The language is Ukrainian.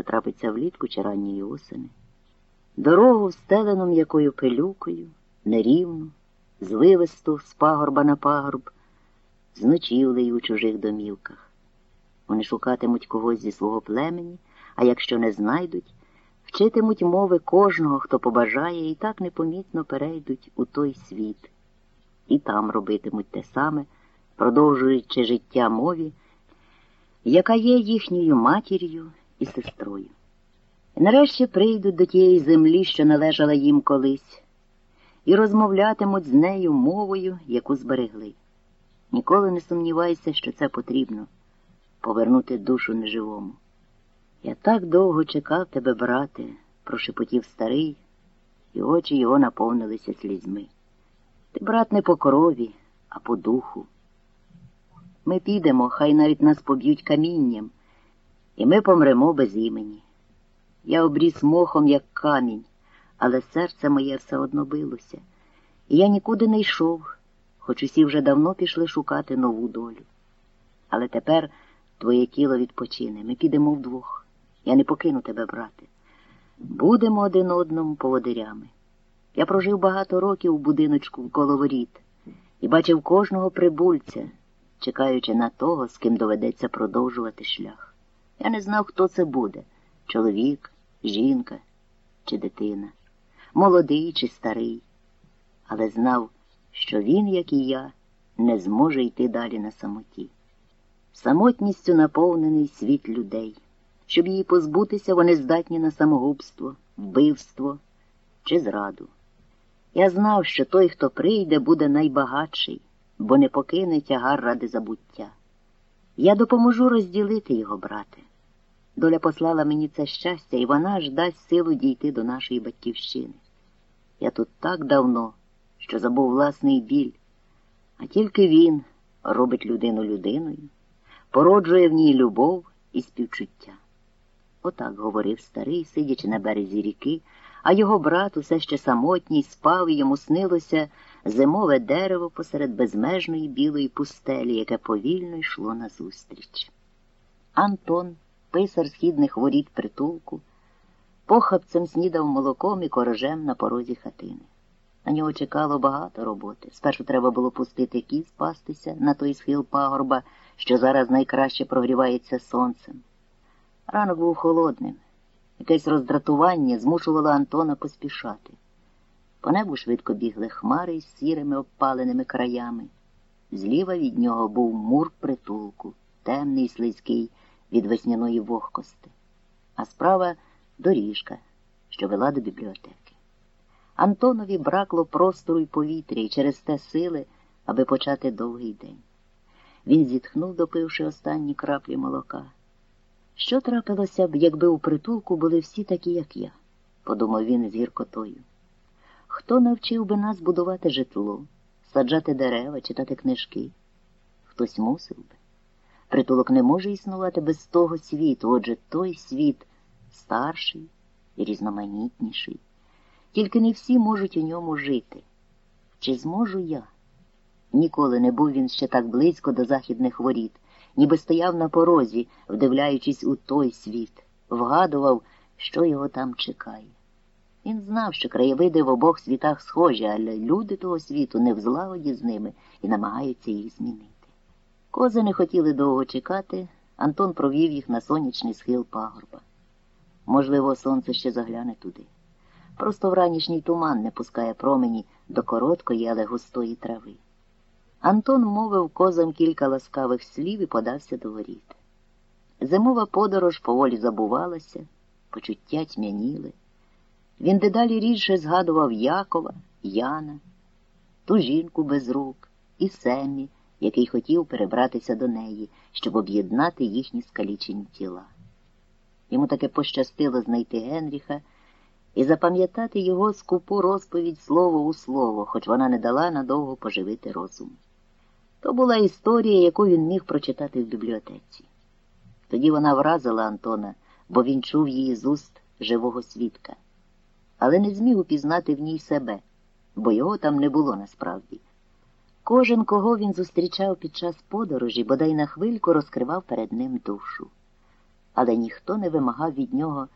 це трапиться влітку чи ранньої осени. Дорогу встелену м'якою пилюкою, нерівну, звивисту з пагорба на пагорб, з ночівлею у чужих домівках. Вони шукатимуть когось зі свого племені, а якщо не знайдуть, вчитимуть мови кожного, хто побажає, і так непомітно перейдуть у той світ, і там робитимуть те саме, продовжуючи життя мові, яка є їхньою матір'ю і сестрою. Нарешті прийдуть до тієї землі, що належала їм колись, і розмовлятимуть з нею мовою, яку зберегли. Ніколи не сумнівайся, що це потрібно повернути душу неживому. Я так довго чекав тебе, брате, прошепотів старий, і очі його наповнилися слізьми. Ти, брат, не по крові, а по духу. Ми підемо, хай навіть нас поб'ють камінням, і ми помремо без імені. Я обріс мохом, як камінь, але серце моє все одно билося, і я нікуди не йшов, хоч усі вже давно пішли шукати нову долю. Але тепер твоє тіло відпочине, ми підемо вдвох. Я не покину тебе, брате. Будемо один одному поводирями. Я прожив багато років у будиночку коло воріт і бачив кожного прибульця, чекаючи на того, з ким доведеться продовжувати шлях. Я не знав, хто це буде чоловік, жінка чи дитина, молодий чи старий, але знав, що він, як і я, не зможе йти далі на самоті. Самотністю наповнений світ людей. Щоб її позбутися, вони здатні на самогубство, вбивство чи зраду. Я знав, що той, хто прийде, буде найбагатший, бо не покине тягар ради забуття. Я допоможу розділити його, брате. Доля послала мені це щастя, і вона ж дасть силу дійти до нашої батьківщини. Я тут так давно, що забув власний біль, а тільки він робить людину людиною, породжує в ній любов і співчуття. Отак говорив старий, сидячи на березі ріки, а його брат усе ще самотній спав і йому снилося зимове дерево посеред безмежної білої пустелі, яке повільно йшло назустріч. Антон, писар східних воріт притулку, похапцем снідав молоком і корожем на порозі хатини. На нього чекало багато роботи. Спершу треба було пустити кіз пастися на той схил пагорба, що зараз найкраще прогрівається сонцем. Ранок був холодним. Якесь роздратування змушувало Антона поспішати. По небу швидко бігли хмари із сірими обпаленими краями. Зліва від нього був мур притулку, темний, слизький від весняної вогкости, а справа доріжка, що вела до бібліотеки. Антонові бракло простору й повітря і через те сили, аби почати довгий день. Він зітхнув, допивши останні краплі молока. Що трапилося б, якби у притулку були всі такі, як я, подумав він з гіркотою. Хто навчив би нас будувати житло, саджати дерева, читати книжки? Хтось мусив би. Притулок не може існувати без того світу, отже той світ старший і різноманітніший. Тільки не всі можуть у ньому жити. Чи зможу я? Ніколи не був він ще так близько до західних воріт ніби стояв на порозі, вдивляючись у той світ, вгадував, що його там чекає. Він знав, що краєвиди в обох світах схожі, але люди того світу не в злагоді з ними і намагаються їх змінити. Кози не хотіли довго чекати, Антон провів їх на сонячний схил пагорба. Можливо, сонце ще загляне туди. Просто вранішній туман не пускає промені до короткої, але густої трави. Антон мовив козам кілька ласкавих слів і подався до воріт. Зимова подорож поволі забувалася, почуття тьмяніли. Він дедалі рідше згадував Якова, Яна, ту жінку без рук і Семі, який хотів перебратися до неї, щоб об'єднати їхні скалічені тіла. Йому таки пощастило знайти Генріха і запам'ятати його скупу розповідь слово у слово, хоч вона не дала надовго поживити розум. То була історія, яку він міг прочитати в бібліотеці. Тоді вона вразила Антона, бо він чув її з уст живого свідка, але не зміг упізнати в ній себе, бо його там не було насправді. Кожен, кого він зустрічав під час подорожі, бодай на хвильку розкривав перед ним душу. але ніхто не вимагав від нього